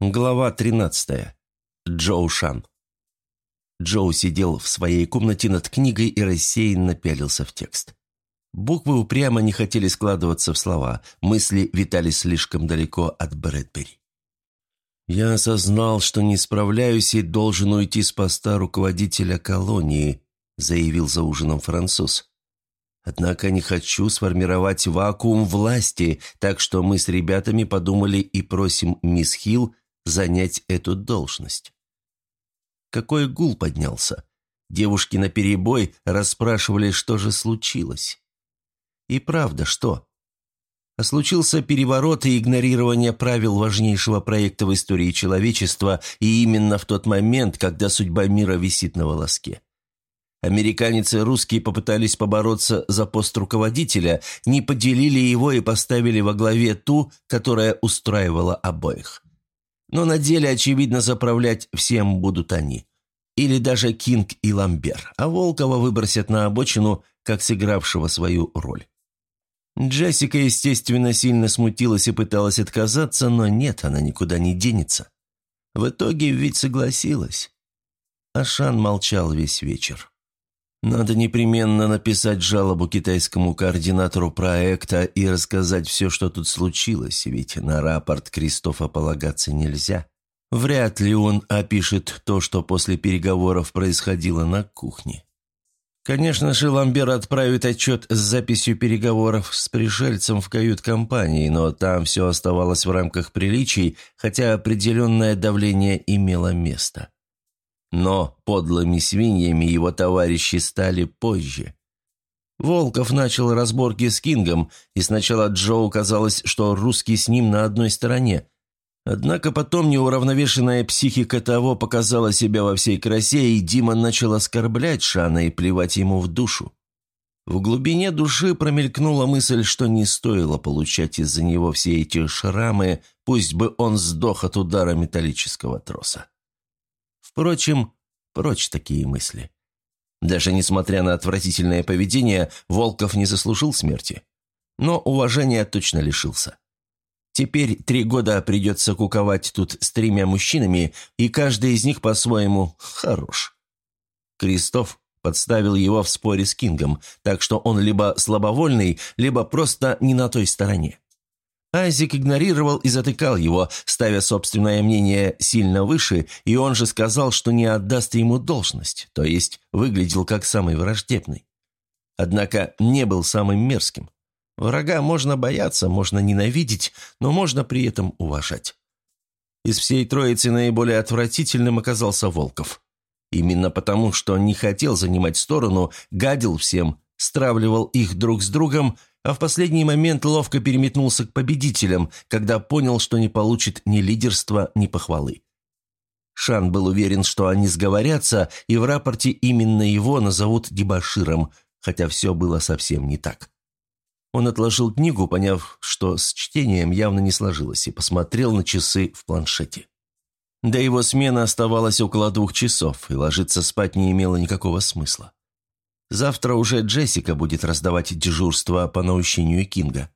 Глава 13. Джоу Шан. Джоу сидел в своей комнате над книгой и рассеянно пялился в текст. Буквы упрямо не хотели складываться в слова, мысли витали слишком далеко от Брэдбери. «Я осознал, что не справляюсь и должен уйти с поста руководителя колонии», заявил за ужином француз. Однако не хочу сформировать вакуум власти, так что мы с ребятами подумали и просим мисс Хилл занять эту должность. Какой гул поднялся. Девушки наперебой расспрашивали, что же случилось. И правда, что? А случился переворот и игнорирование правил важнейшего проекта в истории человечества, и именно в тот момент, когда судьба мира висит на волоске. Американец и русские попытались побороться за пост руководителя, не поделили его и поставили во главе ту, которая устраивала обоих. Но на деле, очевидно, заправлять всем будут они. Или даже Кинг и Ламбер, а Волкова выбросят на обочину, как сыгравшего свою роль. Джессика, естественно, сильно смутилась и пыталась отказаться, но нет, она никуда не денется. В итоге ведь согласилась. Ашан молчал весь вечер. Надо непременно написать жалобу китайскому координатору проекта и рассказать все, что тут случилось, ведь на рапорт Кристофа полагаться нельзя. Вряд ли он опишет то, что после переговоров происходило на кухне. Конечно же, Ламбер отправит отчет с записью переговоров с пришельцем в кают-компании, но там все оставалось в рамках приличий, хотя определенное давление имело место. Но подлыми свиньями его товарищи стали позже. Волков начал разборки с Кингом, и сначала Джоу казалось, что русский с ним на одной стороне. Однако потом неуравновешенная психика того показала себя во всей красе, и Дима начал оскорблять Шана и плевать ему в душу. В глубине души промелькнула мысль, что не стоило получать из-за него все эти шрамы, пусть бы он сдох от удара металлического троса. Впрочем, прочь такие мысли. Даже несмотря на отвратительное поведение, Волков не заслужил смерти. Но уважения точно лишился. Теперь три года придется куковать тут с тремя мужчинами, и каждый из них по-своему хорош. Кристоф подставил его в споре с Кингом, так что он либо слабовольный, либо просто не на той стороне. Айзек игнорировал и затыкал его, ставя собственное мнение сильно выше, и он же сказал, что не отдаст ему должность, то есть выглядел как самый враждебный. Однако не был самым мерзким. Врага можно бояться, можно ненавидеть, но можно при этом уважать. Из всей троицы наиболее отвратительным оказался Волков. Именно потому, что не хотел занимать сторону, гадил всем, стравливал их друг с другом, а в последний момент ловко переметнулся к победителям, когда понял, что не получит ни лидерства, ни похвалы. Шан был уверен, что они сговорятся, и в рапорте именно его назовут дебаширом, хотя все было совсем не так. Он отложил книгу, поняв, что с чтением явно не сложилось, и посмотрел на часы в планшете. До его смены оставалось около двух часов, и ложиться спать не имело никакого смысла. Завтра уже Джессика будет раздавать дежурство по наущению Кинга.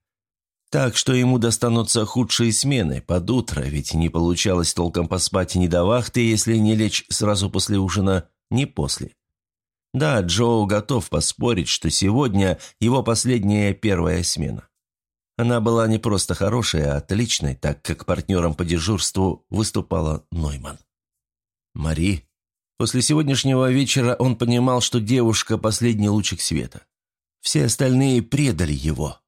Так что ему достанутся худшие смены под утро, ведь не получалось толком поспать ни до вахты, если не лечь сразу после ужина, ни после. Да, Джоу готов поспорить, что сегодня его последняя первая смена. Она была не просто хорошей, а отличной, так как партнером по дежурству выступала Нойман. «Мари», После сегодняшнего вечера он понимал, что девушка – последний лучик света. Все остальные предали его.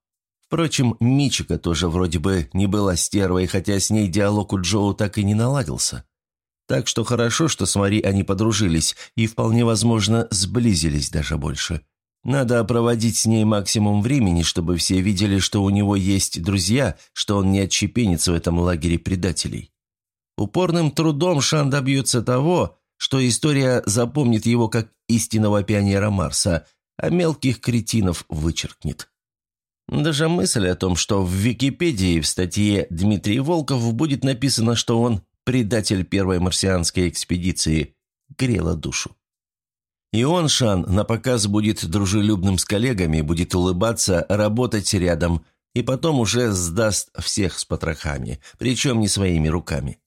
Впрочем, Мичика тоже вроде бы не была стервой, хотя с ней диалог у Джоу так и не наладился. Так что хорошо, что с Мари они подружились и, вполне возможно, сблизились даже больше. Надо проводить с ней максимум времени, чтобы все видели, что у него есть друзья, что он не отщепенец в этом лагере предателей. Упорным трудом Шан добьется того, что история запомнит его как истинного пионера Марса, а мелких кретинов вычеркнет. Даже мысль о том, что в Википедии в статье Дмитрий Волков будет написано, что он предатель первой марсианской экспедиции, грела душу. И он, Шан, на показ будет дружелюбным с коллегами, будет улыбаться, работать рядом, и потом уже сдаст всех с потрохами, причем не своими руками.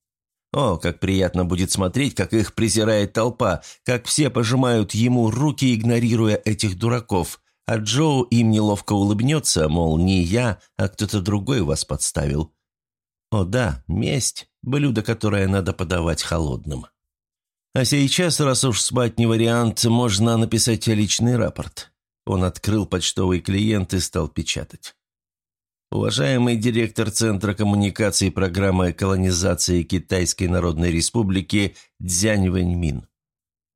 О, как приятно будет смотреть, как их презирает толпа, как все пожимают ему руки, игнорируя этих дураков, а Джоу им неловко улыбнется, мол, не я, а кто-то другой вас подставил. О да, месть – блюдо, которое надо подавать холодным. А сейчас, раз уж спать не вариант, можно написать личный рапорт. Он открыл почтовый клиент и стал печатать. Уважаемый директор Центра коммуникаций программы колонизации Китайской Народной Республики Дзянь Вэньмин.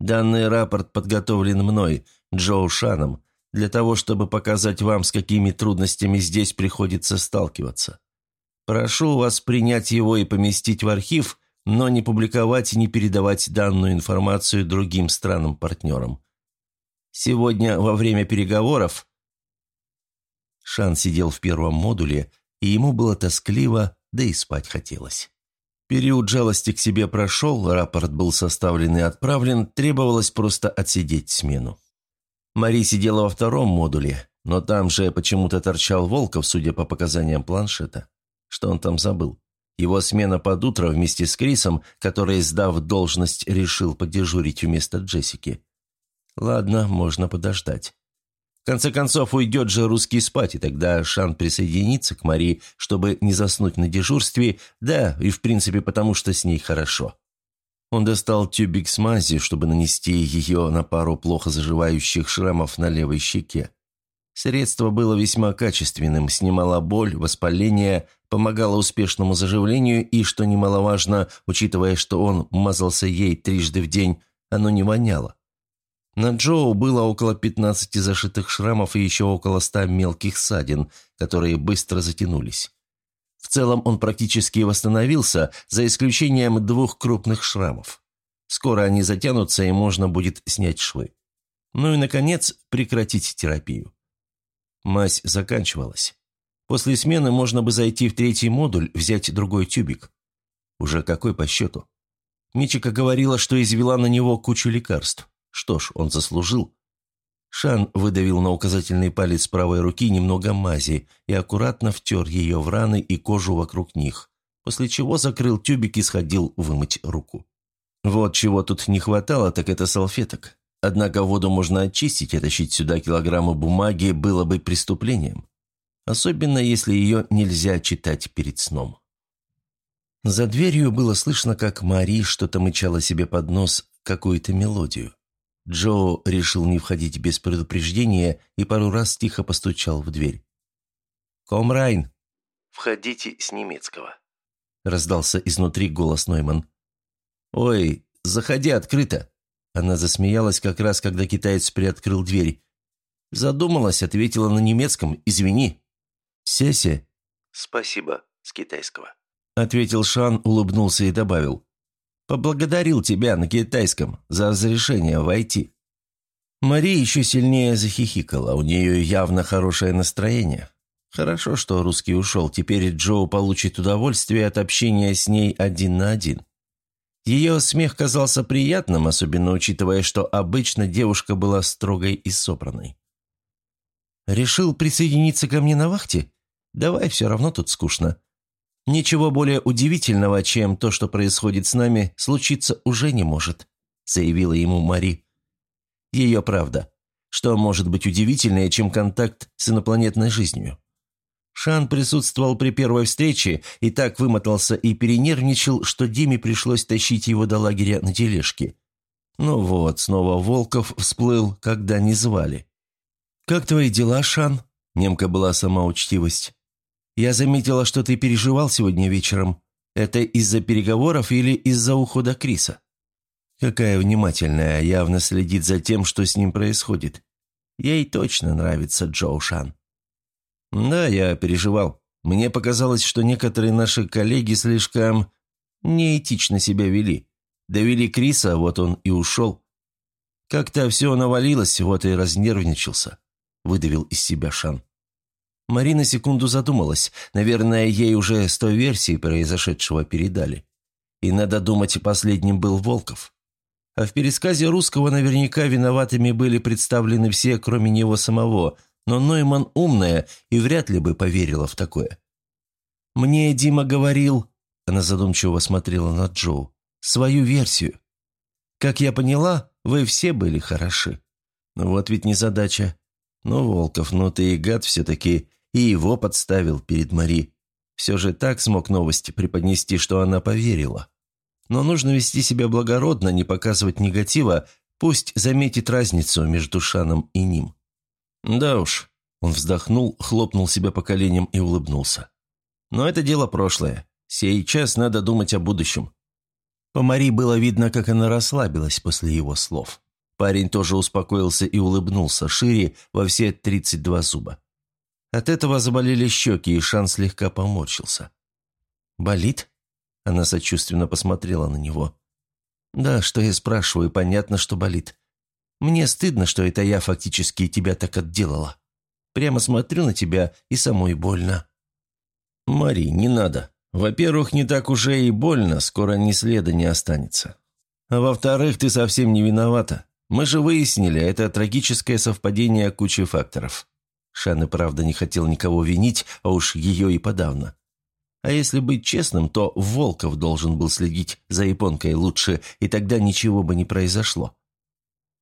Данный рапорт подготовлен мной, Джоу Шаном, для того, чтобы показать вам, с какими трудностями здесь приходится сталкиваться. Прошу вас принять его и поместить в архив, но не публиковать и не передавать данную информацию другим странам-партнерам. Сегодня во время переговоров Шан сидел в первом модуле, и ему было тоскливо, да и спать хотелось. Период жалости к себе прошел, рапорт был составлен и отправлен, требовалось просто отсидеть смену. Мари сидела во втором модуле, но там же почему-то торчал Волков, судя по показаниям планшета. Что он там забыл? Его смена под утро вместе с Крисом, который, сдав должность, решил подежурить вместо Джессики. Ладно, можно подождать. В конце концов, уйдет же русский спать, и тогда Шан присоединится к Мари, чтобы не заснуть на дежурстве, да, и в принципе потому, что с ней хорошо. Он достал тюбик с мази, чтобы нанести ее на пару плохо заживающих шрамов на левой щеке. Средство было весьма качественным, снимало боль, воспаление, помогало успешному заживлению и, что немаловажно, учитывая, что он мазался ей трижды в день, оно не воняло. На Джоу было около 15 зашитых шрамов и еще около 100 мелких ссадин, которые быстро затянулись. В целом он практически восстановился, за исключением двух крупных шрамов. Скоро они затянутся, и можно будет снять швы. Ну и, наконец, прекратить терапию. Мазь заканчивалась. После смены можно бы зайти в третий модуль, взять другой тюбик. Уже какой по счету? Мичика говорила, что извела на него кучу лекарств. Что ж, он заслужил. Шан выдавил на указательный палец правой руки немного мази и аккуратно втер ее в раны и кожу вокруг них, после чего закрыл тюбик и сходил вымыть руку. Вот чего тут не хватало, так это салфеток. Однако воду можно очистить, и тащить сюда килограммы бумаги было бы преступлением. Особенно, если ее нельзя читать перед сном. За дверью было слышно, как Мари что-то мычала себе под нос, какую-то мелодию. Джо решил не входить без предупреждения и пару раз тихо постучал в дверь. «Комрайн!» «Входите с немецкого», — раздался изнутри голос Нойман. «Ой, заходи открыто!» Она засмеялась как раз, когда китаец приоткрыл дверь. Задумалась, ответила на немецком «Извини». «Сеся?» «Спасибо» с китайского. Ответил Шан, улыбнулся и добавил. Поблагодарил тебя на китайском за разрешение войти». Мари еще сильнее захихикала, у нее явно хорошее настроение. Хорошо, что русский ушел, теперь Джоу получит удовольствие от общения с ней один на один. Ее смех казался приятным, особенно учитывая, что обычно девушка была строгой и собранной. «Решил присоединиться ко мне на вахте? Давай, все равно тут скучно. Ничего более удивительного, чем то, что происходит с нами, случиться уже не может», – заявила ему Мари. Ее правда. Что может быть удивительнее, чем контакт с инопланетной жизнью? Шан присутствовал при первой встрече и так вымотался и перенервничал, что Диме пришлось тащить его до лагеря на тележке. Ну вот, снова Волков всплыл, когда не звали. «Как твои дела, Шан?» Немка была сама учтивость. Я заметила, что ты переживал сегодня вечером. Это из-за переговоров или из-за ухода Криса? Какая внимательная, явно следит за тем, что с ним происходит. Ей точно нравится Джоу Шан. Да, я переживал. Мне показалось, что некоторые наши коллеги слишком неэтично себя вели. Довели Криса, вот он и ушел. Как-то все навалилось, вот и разнервничался. Выдавил из себя Шан. Марина секунду задумалась. Наверное, ей уже сто версий произошедшего передали. И, надо думать, последним был Волков. А в пересказе русского наверняка виноватыми были представлены все, кроме него самого, но Нойман умная и вряд ли бы поверила в такое. «Мне Дима говорил...» Она задумчиво смотрела на Джоу. «Свою версию. Как я поняла, вы все были хороши. Ну вот ведь не задача. Ну, Волков, ну ты и гад все-таки, и его подставил перед Мари. Все же так смог новости преподнести, что она поверила. Но нужно вести себя благородно, не показывать негатива, пусть заметит разницу между Шаном и ним. Да уж, он вздохнул, хлопнул себя по коленям и улыбнулся. Но это дело прошлое. Сейчас надо думать о будущем. По Мари было видно, как она расслабилась после его слов. Парень тоже успокоился и улыбнулся шире во все тридцать два зуба. От этого заболели щеки, и Шан слегка поморщился. «Болит?» Она сочувственно посмотрела на него. «Да, что я спрашиваю, понятно, что болит. Мне стыдно, что это я фактически тебя так отделала. Прямо смотрю на тебя, и самой больно». «Мари, не надо. Во-первых, не так уже и больно, скоро ни следа не останется. А во-вторых, ты совсем не виновата. Мы же выяснили, это трагическое совпадение кучи факторов. Шан и правда не хотел никого винить, а уж ее и подавно. А если быть честным, то Волков должен был следить за японкой лучше, и тогда ничего бы не произошло.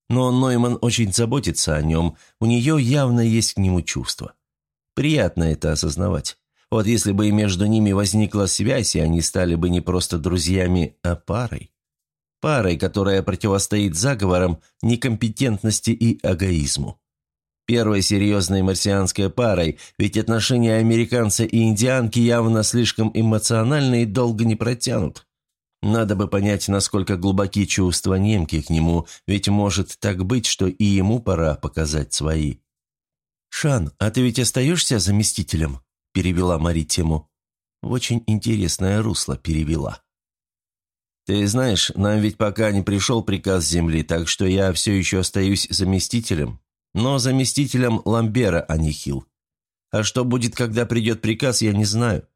Но Нойман очень заботится о нем, у нее явно есть к нему чувство. Приятно это осознавать. Вот если бы и между ними возникла связь, и они стали бы не просто друзьями, а парой. Парой, которая противостоит заговорам, некомпетентности и эгоизму первой серьезной марсианской парой, ведь отношения американца и индианки явно слишком эмоциональны и долго не протянут. Надо бы понять, насколько глубоки чувства немки к нему, ведь может так быть, что и ему пора показать свои. «Шан, а ты ведь остаешься заместителем?» – перевела Мари тему. В очень интересное русло перевела. «Ты знаешь, нам ведь пока не пришел приказ Земли, так что я все еще остаюсь заместителем но заместителем Ламбера, а не Хилл. А что будет, когда придет приказ, я не знаю.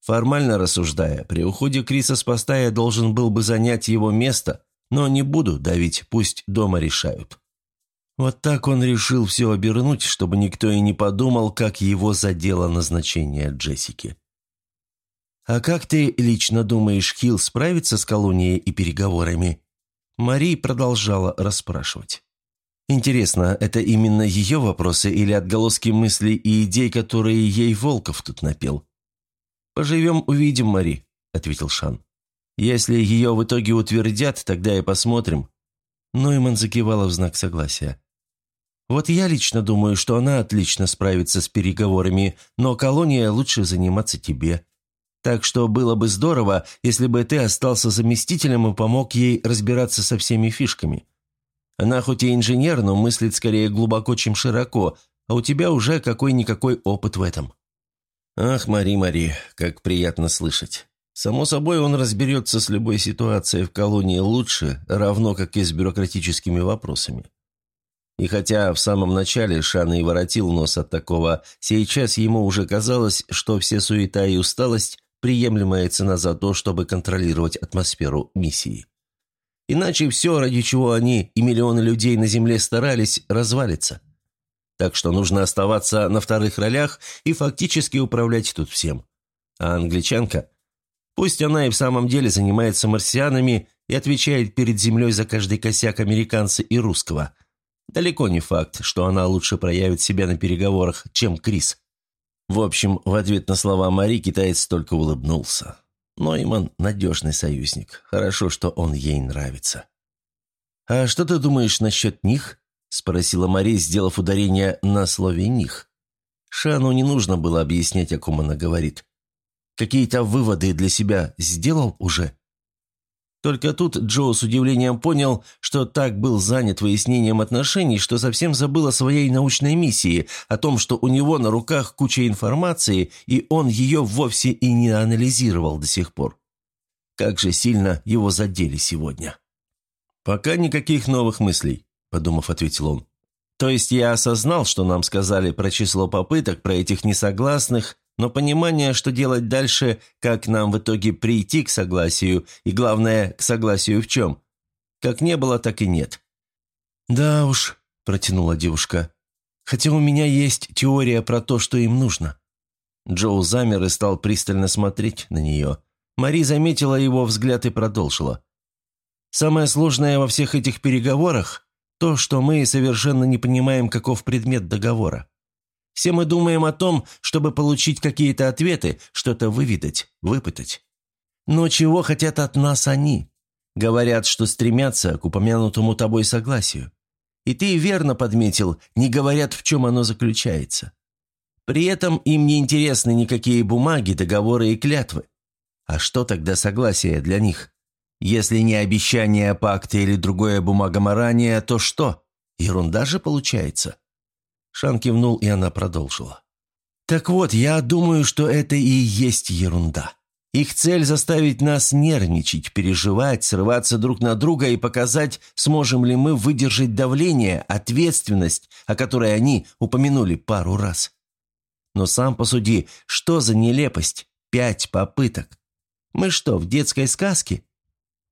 Формально рассуждая, при уходе Криса с поста я должен был бы занять его место, но не буду давить, пусть дома решают. Вот так он решил все обернуть, чтобы никто и не подумал, как его задело назначение Джессики. «А как ты лично думаешь, Хилл справится с колонией и переговорами?» Мари продолжала расспрашивать. Интересно, это именно ее вопросы или отголоски мыслей и идей, которые ей Волков тут напел? «Поживем, увидим, Мари», — ответил Шан. «Если ее в итоге утвердят, тогда и посмотрим». Нойман закивала в знак согласия. «Вот я лично думаю, что она отлично справится с переговорами, но колония лучше заниматься тебе. Так что было бы здорово, если бы ты остался заместителем и помог ей разбираться со всеми фишками. Она хоть и инженер, но мыслит скорее глубоко, чем широко, а у тебя уже какой-никакой опыт в этом». «Ах, Мари, Мари, как приятно слышать. Само собой, он разберется с любой ситуацией в колонии лучше, равно как и с бюрократическими вопросами. И хотя в самом начале Шана и воротил нос от такого, сейчас ему уже казалось, что все суета и усталость – приемлемая цена за то, чтобы контролировать атмосферу миссии. Иначе все, ради чего они и миллионы людей на Земле старались, развалится. Так что нужно оставаться на вторых ролях и фактически управлять тут всем. А англичанка? Пусть она и в самом деле занимается марсианами и отвечает перед Землей за каждый косяк американца и русского. Далеко не факт, что она лучше проявит себя на переговорах, чем Крис. В общем, в ответ на слова Мари китаец только улыбнулся. Нойман – надежный союзник. Хорошо, что он ей нравится. «А что ты думаешь насчет них?» – спросила Мария, сделав ударение на слове «них». Шану не нужно было объяснять, о ком она говорит. «Какие-то выводы для себя сделал уже?» Только тут Джо с удивлением понял, что так был занят выяснением отношений, что совсем забыл о своей научной миссии, о том, что у него на руках куча информации, и он ее вовсе и не анализировал до сих пор. Как же сильно его задели сегодня. «Пока никаких новых мыслей», – подумав, ответил он. «То есть я осознал, что нам сказали про число попыток, про этих несогласных, но понимание, что делать дальше, как нам в итоге прийти к согласию, и главное, к согласию в чем. Как не было, так и нет. «Да уж», – протянула девушка, – «хотя у меня есть теория про то, что им нужно». Джоу замер и стал пристально смотреть на нее. Мари заметила его взгляд и продолжила. «Самое сложное во всех этих переговорах – то, что мы совершенно не понимаем, каков предмет договора. Все мы думаем о том, чтобы получить какие-то ответы, что-то выведать, выпытать. Но чего хотят от нас они? Говорят, что стремятся к упомянутому тобой согласию. И ты верно подметил, не говорят, в чем оно заключается. При этом им не интересны никакие бумаги, договоры и клятвы. А что тогда согласие для них? Если не обещание пакта или другое бумагоморание, то что? Ерунда же получается. Шан кивнул, и она продолжила. Так вот, я думаю, что это и есть ерунда. Их цель – заставить нас нервничать, переживать, срываться друг на друга и показать, сможем ли мы выдержать давление, ответственность, о которой они упомянули пару раз. Но сам посуди, что за нелепость? Пять попыток. Мы что, в детской сказке?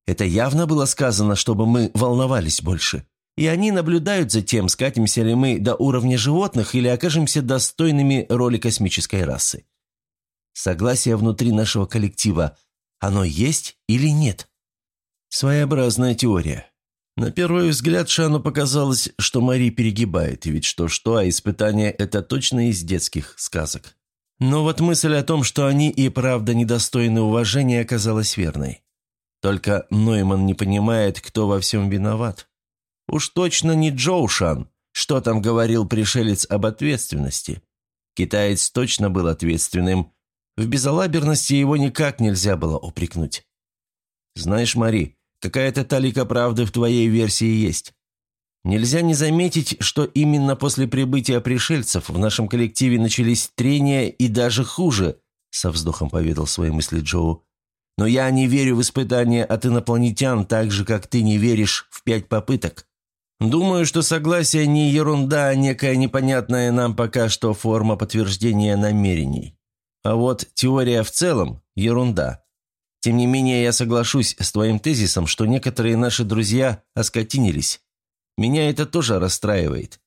Это явно было сказано, чтобы мы волновались больше. И они наблюдают за тем, скатимся ли мы до уровня животных или окажемся достойными роли космической расы. Согласие внутри нашего коллектива, оно есть или нет? Своеобразная теория. На первый взгляд Шану показалось, что Мари перегибает, ведь что-что, а испытание – это точно из детских сказок. Но вот мысль о том, что они и правда недостойны уважения, оказалась верной. Только Нойман не понимает, кто во всем виноват. Уж точно не Джоушан, что там говорил пришелец об ответственности. Китаец точно был ответственным. В безалаберности его никак нельзя было упрекнуть. «Знаешь, Мари, Какая-то талика правды в твоей версии есть. Нельзя не заметить, что именно после прибытия пришельцев в нашем коллективе начались трения и даже хуже, со вздохом поведал свои мысли Джоу. Но я не верю в испытания от инопланетян так же, как ты не веришь в пять попыток. Думаю, что согласие не ерунда, а некая непонятная нам пока что форма подтверждения намерений. А вот теория в целом – ерунда. Тем не менее, я соглашусь с твоим тезисом, что некоторые наши друзья оскотинились. Меня это тоже расстраивает.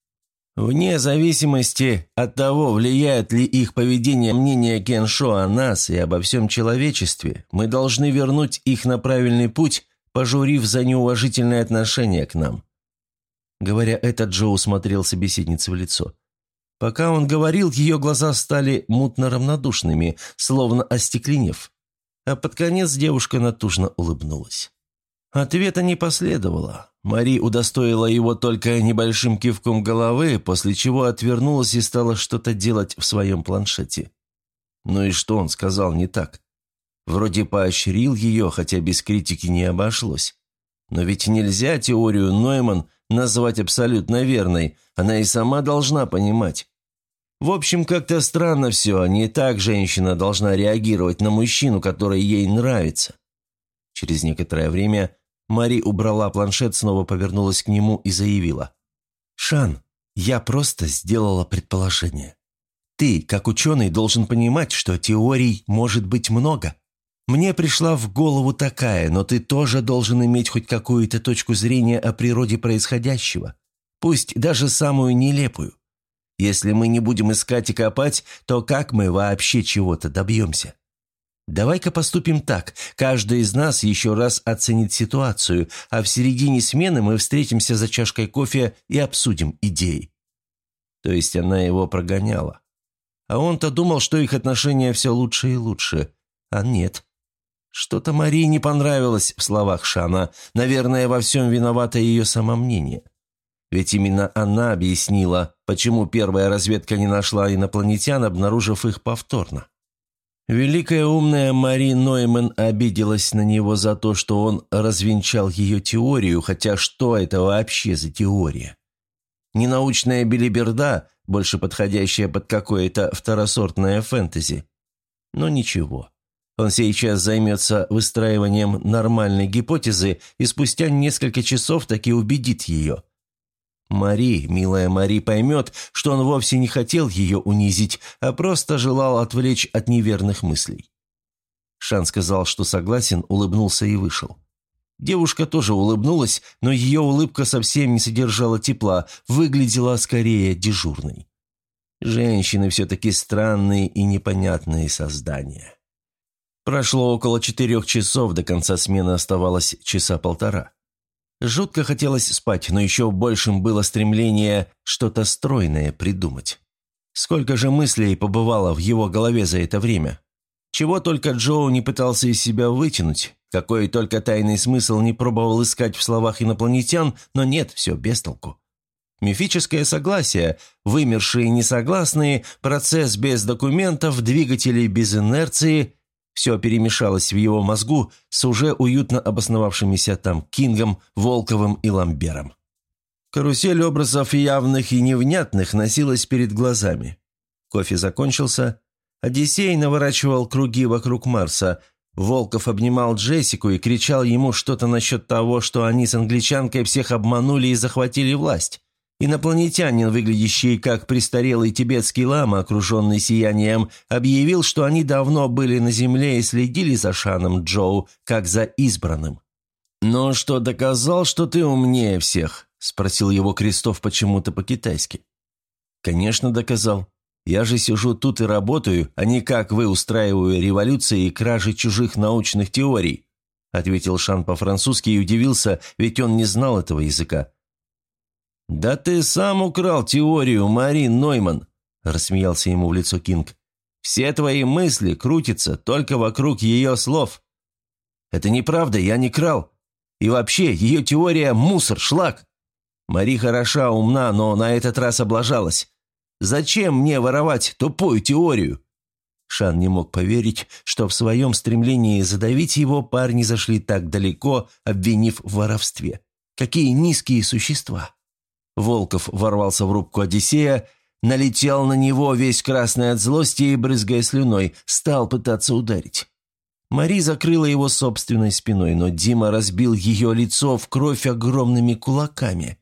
Вне зависимости от того, влияет ли их поведение мнение Кеншо о нас и обо всем человечестве, мы должны вернуть их на правильный путь, пожурив за неуважительное отношение к нам». Говоря это, Джоу смотрел собеседнице в лицо. Пока он говорил, ее глаза стали мутно равнодушными, словно остекленев а под конец девушка натужно улыбнулась. Ответа не последовало. Мари удостоила его только небольшим кивком головы, после чего отвернулась и стала что-то делать в своем планшете. Ну и что он сказал не так? Вроде поощрил ее, хотя без критики не обошлось. Но ведь нельзя теорию Нойман назвать абсолютно верной, она и сама должна понимать. В общем, как-то странно все, не так женщина должна реагировать на мужчину, который ей нравится. Через некоторое время Мари убрала планшет, снова повернулась к нему и заявила. «Шан, я просто сделала предположение. Ты, как ученый, должен понимать, что теорий может быть много. Мне пришла в голову такая, но ты тоже должен иметь хоть какую-то точку зрения о природе происходящего, пусть даже самую нелепую. Если мы не будем искать и копать, то как мы вообще чего-то добьемся? Давай-ка поступим так. Каждый из нас еще раз оценит ситуацию, а в середине смены мы встретимся за чашкой кофе и обсудим идеи. То есть она его прогоняла. А он-то думал, что их отношения все лучше и лучше. А нет. Что-то Марии не понравилось в словах Шана. Наверное, во всем виновато ее самомнение. Ведь именно она объяснила, почему первая разведка не нашла инопланетян, обнаружив их повторно. Великая умная Мари Нойман обиделась на него за то, что он развенчал ее теорию, хотя что это вообще за теория? Ненаучная билиберда, больше подходящая под какое-то второсортное фэнтези. Но ничего. Он сейчас займется выстраиванием нормальной гипотезы и спустя несколько часов таки убедит ее – Мари, милая Мари, поймет, что он вовсе не хотел ее унизить, а просто желал отвлечь от неверных мыслей. Шан сказал, что согласен, улыбнулся и вышел. Девушка тоже улыбнулась, но ее улыбка совсем не содержала тепла, выглядела скорее дежурной. Женщины все-таки странные и непонятные создания. Прошло около четырех часов, до конца смены оставалось часа полтора. Жутко хотелось спать, но еще большим было стремление что-то стройное придумать. Сколько же мыслей побывало в его голове за это время? Чего только Джоу не пытался из себя вытянуть, какой только тайный смысл не пробовал искать в словах инопланетян, но нет, все без толку. Мифическое согласие, вымершие несогласные, процесс без документов, двигатели без инерции – все перемешалось в его мозгу с уже уютно обосновавшимися там Кингом, Волковым и Ламбером. Карусель образов явных и невнятных носилась перед глазами. Кофе закончился. Одиссей наворачивал круги вокруг Марса. Волков обнимал Джессику и кричал ему что-то насчет того, что они с англичанкой всех обманули и захватили власть. Инопланетянин, выглядящий как престарелый тибетский лама, окруженный сиянием, объявил, что они давно были на Земле и следили за Шаном Джоу, как за избранным. «Но что доказал, что ты умнее всех?» – спросил его Крестов почему-то по-китайски. «Конечно, доказал. Я же сижу тут и работаю, а не как вы устраиваю революции и кражи чужих научных теорий», – ответил Шан по-французски и удивился, ведь он не знал этого языка. «Да ты сам украл теорию, Марин Нойман», – рассмеялся ему в лицо Кинг. «Все твои мысли крутятся только вокруг ее слов». «Это неправда, я не крал. И вообще, ее теория – мусор, шлак. Мари хороша, умна, но на этот раз облажалась. Зачем мне воровать тупую теорию?» Шан не мог поверить, что в своем стремлении задавить его парни зашли так далеко, обвинив в воровстве. Какие низкие существа! Волков ворвался в рубку Одиссея, налетел на него, весь красный от злости и, брызгая слюной, стал пытаться ударить. Мари закрыла его собственной спиной, но Дима разбил ее лицо в кровь огромными кулаками.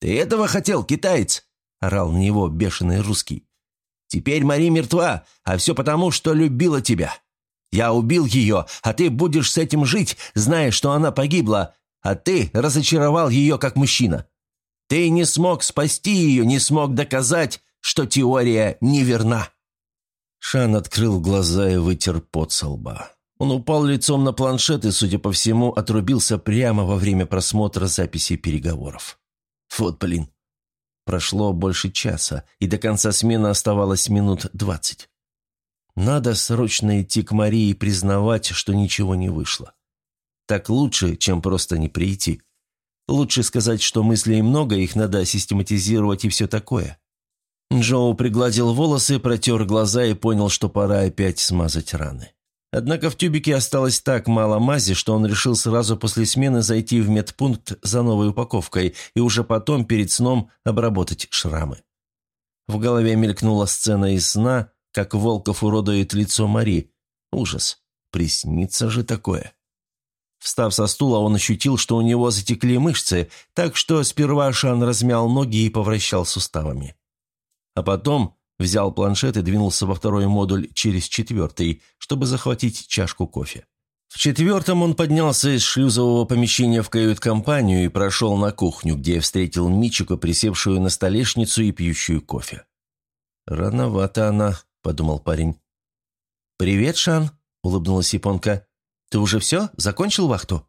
«Ты этого хотел, китаец?» – орал на него бешеный русский. «Теперь Мари мертва, а все потому, что любила тебя. Я убил ее, а ты будешь с этим жить, зная, что она погибла, а ты разочаровал ее как мужчина. Ты не смог спасти ее, не смог доказать, что теория неверна». Шан открыл глаза и вытер пот со лба. Он упал лицом на планшет и, судя по всему, отрубился прямо во время просмотра записи переговоров. Вот блин. Прошло больше часа, и до конца смены оставалось минут двадцать. Надо срочно идти к Марии и признавать, что ничего не вышло. Так лучше, чем просто не прийти. Лучше сказать, что мыслей много, их надо систематизировать и все такое. Джоу пригладил волосы, протер глаза и понял, что пора опять смазать раны. Однако в тюбике осталось так мало мази, что он решил сразу после смены зайти в медпункт за новой упаковкой и уже потом перед сном обработать шрамы. В голове мелькнула сцена из сна, как Волков уродует лицо Мари. Ужас. Приснится же такое. Встав со стула, он ощутил, что у него затекли мышцы, так что сперва Шан размял ноги и повращал суставами. А потом взял планшет и двинулся во второй модуль через четвертый, чтобы захватить чашку кофе. В четвертом он поднялся из шлюзового помещения в кают-компанию и прошел на кухню, где встретил Мичико, присевшую на столешницу и пьющую кофе. «Рановато она», — подумал парень. «Привет, Шан», — улыбнулась японка. «Ты уже все? Закончил вахту?»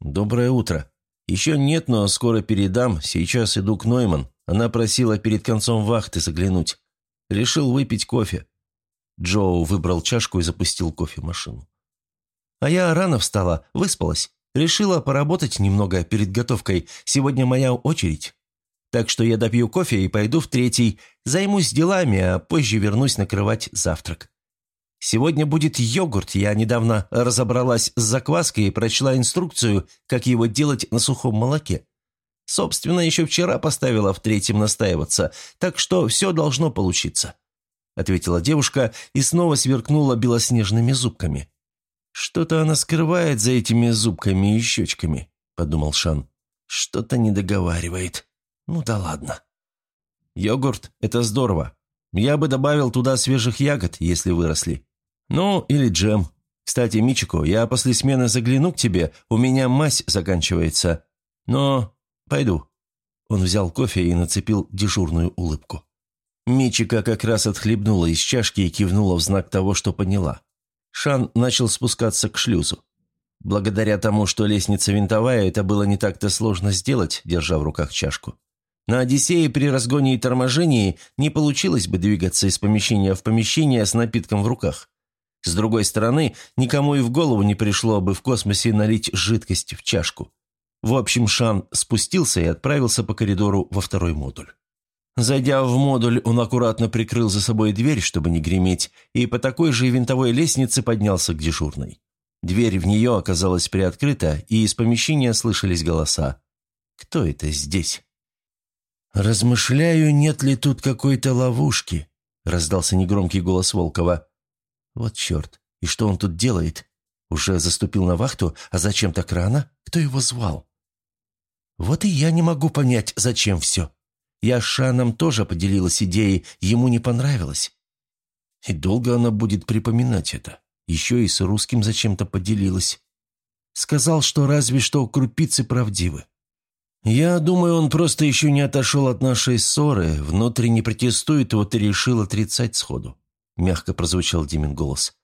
«Доброе утро. Еще нет, но скоро передам. Сейчас иду к Нойман. Она просила перед концом вахты заглянуть. Решил выпить кофе». Джоу выбрал чашку и запустил кофемашину. «А я рано встала, выспалась. Решила поработать немного перед готовкой. Сегодня моя очередь. Так что я допью кофе и пойду в третий. Займусь делами, а позже вернусь накрывать завтрак. Сегодня будет йогурт. Я недавно разобралась с закваской и прочла инструкцию, как его делать на сухом молоке. Собственно, еще вчера поставила в третьем настаиваться, так что все должно получиться», — ответила девушка и снова сверкнула белоснежными зубками. «Что-то она скрывает за этими зубками и щечками», — подумал Шан. «Что-то не договаривает. Ну да ладно». «Йогурт — это здорово. Я бы добавил туда свежих ягод, если выросли. «Ну, или джем. Кстати, Мичико, я после смены загляну к тебе, у меня мазь заканчивается. Но пойду». Он взял кофе и нацепил дежурную улыбку. Мичика как раз отхлебнула из чашки и кивнула в знак того, что поняла. Шан начал спускаться к шлюзу. Благодаря тому, что лестница винтовая, это было не так-то сложно сделать, держа в руках чашку. На «Одиссее» при разгоне и торможении не получилось бы двигаться из помещения в помещение с напитком в руках. С другой стороны, никому и в голову не пришло бы в космосе налить жидкость в чашку. В общем, Шан спустился и отправился по коридору во второй модуль. Зайдя в модуль, он аккуратно прикрыл за собой дверь, чтобы не греметь, и по такой же винтовой лестнице поднялся к дежурной. Дверь в нее оказалась приоткрыта, и из помещения слышались голоса. «Кто это здесь?» «Размышляю, нет ли тут какой-то ловушки», — раздался негромкий голос Волкова. «Вот черт, и что он тут делает? Уже заступил на вахту, а зачем так рано? Кто его звал?» «Вот и я не могу понять, зачем все. Я с Шаном тоже поделилась идеей, ему не понравилось. И долго она будет припоминать это. Еще и с русским зачем-то поделилась. Сказал, что разве что крупицы правдивы. «Я думаю, он просто еще не отошел от нашей ссоры, внутренне протестует, вот и решил отрицать сходу», — мягко прозвучал Димин голос.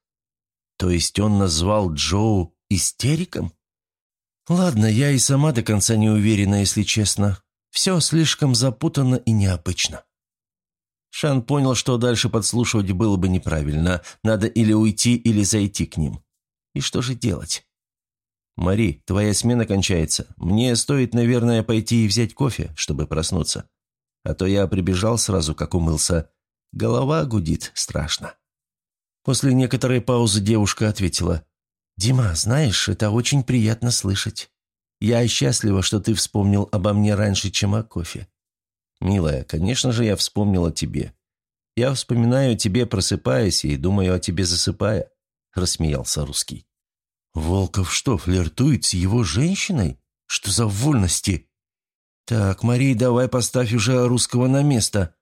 «То есть он назвал Джоу истериком?» «Ладно, я и сама до конца не уверена, если честно. Все слишком запутанно и необычно». Шан понял, что дальше подслушивать было бы неправильно. Надо или уйти, или зайти к ним. И что же делать? «Мари, твоя смена кончается. Мне стоит, наверное, пойти и взять кофе, чтобы проснуться. А то я прибежал сразу, как умылся. Голова гудит страшно». После некоторой паузы девушка ответила. «Дима, знаешь, это очень приятно слышать. Я счастлива, что ты вспомнил обо мне раньше, чем о кофе. Милая, конечно же, я вспомнил о тебе. Я вспоминаю о тебе, просыпаясь, и думаю о тебе, засыпая», — рассмеялся русский. Волков что, флиртует с его женщиной? Что за вольности? Так, Мария, давай поставь уже русского на место.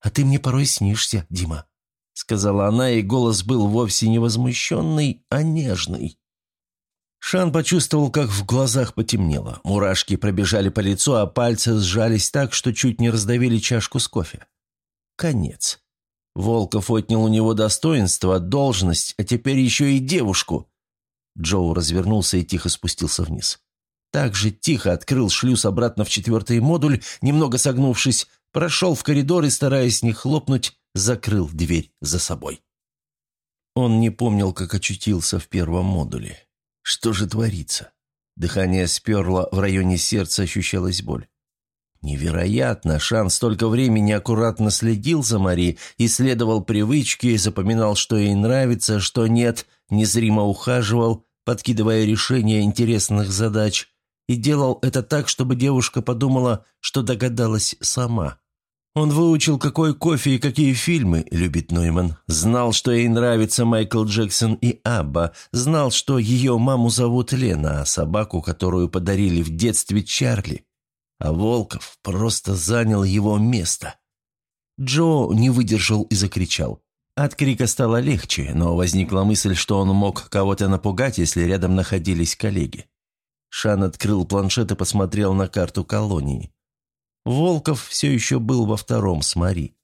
А ты мне порой снишься, Дима, сказала она, и голос был вовсе не возмущенный, а нежный. Шан почувствовал, как в глазах потемнело. Мурашки пробежали по лицу, а пальцы сжались так, что чуть не раздавили чашку с кофе. Конец. Волков отнял у него достоинство, должность, а теперь еще и девушку. Джоу развернулся и тихо спустился вниз. Так же тихо открыл шлюз обратно в четвертый модуль, немного согнувшись, прошел в коридор и, стараясь не хлопнуть, закрыл дверь за собой. Он не помнил, как очутился в первом модуле. Что же творится? Дыхание сперло, в районе сердца ощущалась боль. Невероятно! Шан столько времени аккуратно следил за Мари, исследовал привычки, запоминал, что ей нравится, что нет, незримо ухаживал, подкидывая решения интересных задач, и делал это так, чтобы девушка подумала, что догадалась сама. Он выучил, какой кофе и какие фильмы любит Нойман. Знал, что ей нравится Майкл Джексон и Абба. Знал, что ее маму зовут Лена, а собаку, которую подарили в детстве Чарли. А Волков просто занял его место. Джо не выдержал и закричал. От крика стало легче, но возникла мысль, что он мог кого-то напугать, если рядом находились коллеги. Шан открыл планшет и посмотрел на карту колонии. Волков все еще был во втором с Мари.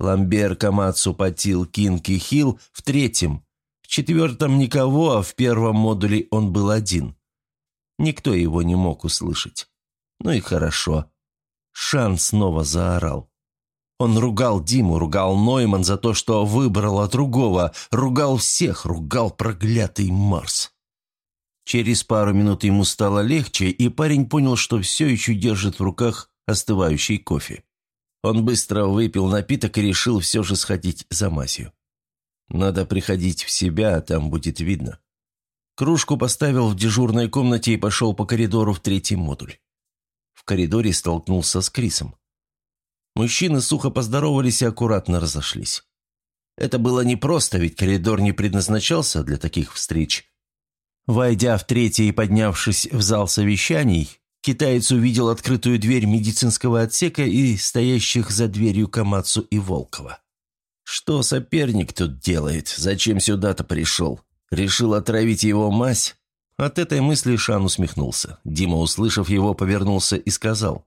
Ламбер, Камацу, Патил, Кинг и Хилл в третьем. В четвертом никого, а в первом модуле он был один. Никто его не мог услышать. Ну и хорошо. Шан снова заорал. Он ругал Диму, ругал Нойман за то, что выбрала другого, ругал всех, ругал проклятый Марс. Через пару минут ему стало легче, и парень понял, что все еще держит в руках остывающий кофе. Он быстро выпил напиток и решил все же сходить за мазью. Надо приходить в себя, а там будет видно. Кружку поставил в дежурной комнате и пошел по коридору в третий модуль. В коридоре столкнулся с Крисом. Мужчины сухо поздоровались и аккуратно разошлись. Это было непросто, ведь коридор не предназначался для таких встреч. Войдя в третий и поднявшись в зал совещаний, Китаец увидел открытую дверь медицинского отсека и стоящих за дверью Камацу и Волкова. «Что соперник тут делает? Зачем сюда-то пришел? Решил отравить его мазь?» От этой мысли Шан усмехнулся. Дима, услышав его, повернулся и сказал.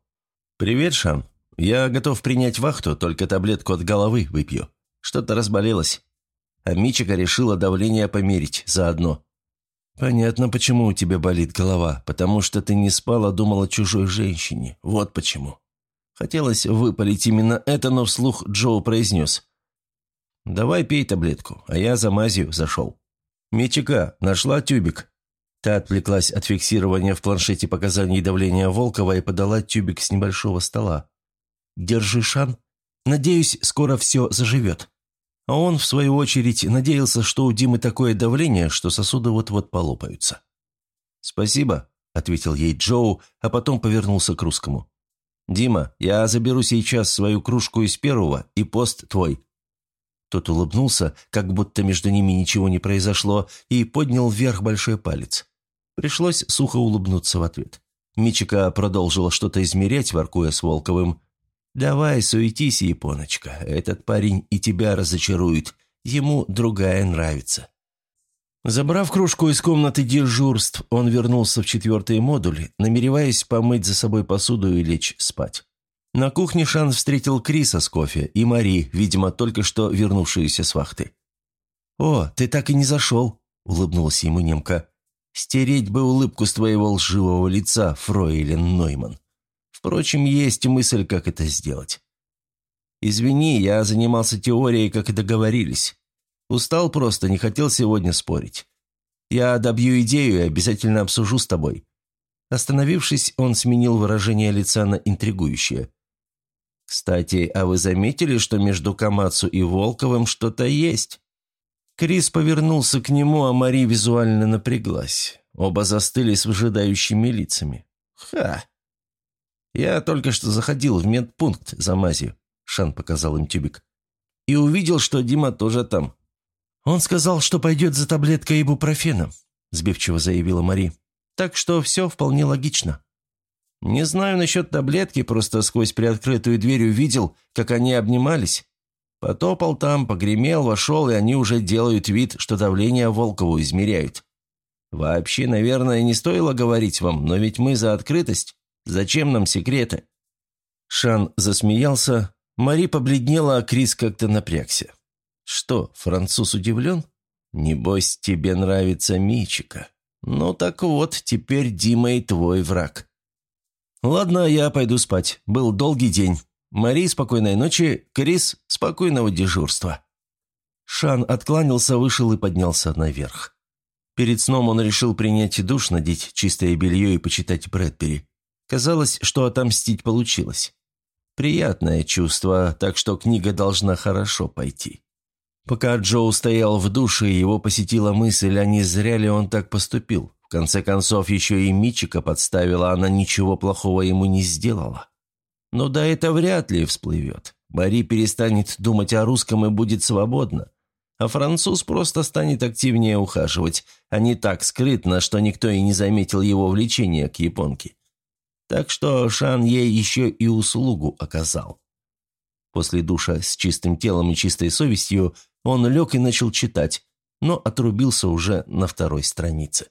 «Привет, Шан. Я готов принять вахту, только таблетку от головы выпью. Что-то разболелось». а Мичика решила давление померить заодно. «Понятно, почему у тебя болит голова. Потому что ты не спал, а думал о чужой женщине. Вот почему». Хотелось выпалить именно это, но вслух Джоу произнес. «Давай пей таблетку, а я за мазью зашел». «Мичика, нашла тюбик?» Та отвлеклась от фиксирования в планшете показаний давления Волкова и подала тюбик с небольшого стола. «Держи, Шан. Надеюсь, скоро все заживет». А он, в свою очередь, надеялся, что у Димы такое давление, что сосуды вот-вот полопаются. «Спасибо», — ответил ей Джоу, а потом повернулся к русскому. «Дима, я заберу сейчас свою кружку из первого и пост твой. Тот улыбнулся, как будто между ними ничего не произошло, и поднял вверх большой палец. Пришлось сухо улыбнуться в ответ. Мичика продолжила что-то измерять, воркуя с Волковым. «Давай, суетись, японочка. Этот парень и тебя разочарует. Ему другая нравится». Забрав кружку из комнаты дежурств, он вернулся в четвертый модуль, намереваясь помыть за собой посуду и лечь спать. На кухне Шан встретил Криса с кофе и Мари, видимо, только что вернувшуюся с вахты. «О, ты так и не зашел», — улыбнулся ему немка. «Стереть бы улыбку с твоего лживого лица, Фройлен Нойман. Впрочем, есть мысль, как это сделать». «Извини, я занимался теорией, как и договорились. Устал просто, не хотел сегодня спорить. Я добью идею и обязательно обсужу с тобой». Остановившись, он сменил выражение лица на интригующее. «Кстати, а вы заметили, что между Камацу и Волковым что-то есть?» Крис повернулся к нему, а Мари визуально напряглась. Оба застыли с выжидающими лицами. «Ха!» «Я только что заходил в медпункт за мазью», — Шан показал им тюбик. «И увидел, что Дима тоже там». «Он сказал, что пойдет за таблеткой ибупрофена», — сбивчиво заявила Мари. «Так что все вполне логично». «Не знаю насчет таблетки, просто сквозь приоткрытую дверь увидел, как они обнимались. Потопал там, погремел, вошел, и они уже делают вид, что давление Волкову измеряют. Вообще, наверное, не стоило говорить вам, но ведь мы за открытость. Зачем нам секреты?» Шан засмеялся. Мари побледнела, а Крис как-то напрягся. «Что, француз удивлен? Небось, тебе нравится Мичика. Ну так вот, теперь Дима и твой враг». «Ладно, я пойду спать. Был долгий день. Мари, спокойной ночи. Крис, спокойного дежурства». Шан откланялся, вышел и поднялся наверх. Перед сном он решил принять душ, надеть чистое белье и почитать Брэдбери. Казалось, что отомстить получилось. Приятное чувство, так что книга должна хорошо пойти. Пока Джоу стоял в душе, его посетила мысль, а не зря ли он так поступил. В конце концов, еще и Мичика подставила, она ничего плохого ему не сделала. Но да это вряд ли всплывет. Мари перестанет думать о русском и будет свободна. А француз просто станет активнее ухаживать, а не так скрытно, что никто и не заметил его влечения к японке. Так что Шан ей еще и услугу оказал. После душа с чистым телом и чистой совестью он лег и начал читать, но отрубился уже на второй странице.